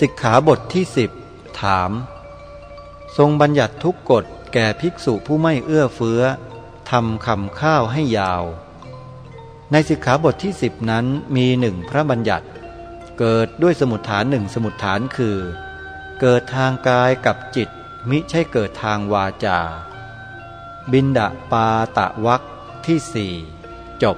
สิกขาบทที่สิบถาม ทรงบัญญัติทุกกฎแก่ภิกษุผู้ไม่เอื้อเฟื้อทำคำข้าวให้ยาว ในสิกขาบทที่สิบนั้นมีหนึ่งพระบัญญัติ เกิดด้วยสมุดฐานหนึ่งสมุดฐานคือ เกิดทางกายกับจิต มิใช่เกิดทางวาจา บินดาปาตะวักที่สี่จบ